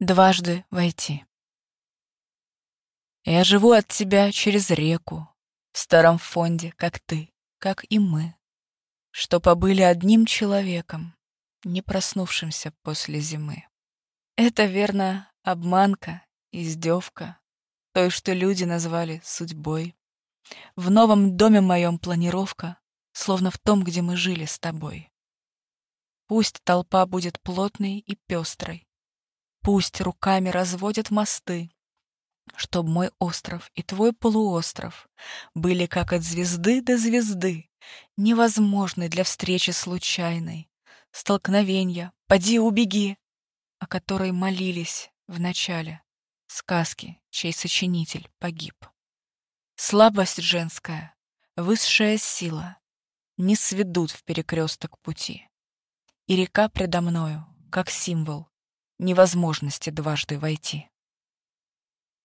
Дважды войти. Я живу от тебя через реку, В старом фонде, как ты, как и мы, Что побыли одним человеком, Не проснувшимся после зимы. Это, верно, обманка, издевка, Той, что люди назвали судьбой. В новом доме моем планировка, Словно в том, где мы жили с тобой. Пусть толпа будет плотной и пестрой, Пусть руками разводят мосты, Чтоб мой остров и твой полуостров Были как от звезды до звезды, Невозможны для встречи случайной, Столкновенья, поди убеги, О которой молились в начале Сказки, чей сочинитель погиб. Слабость женская, высшая сила Не сведут в перекресток пути. И река предо мною, как символ, невозможности дважды войти.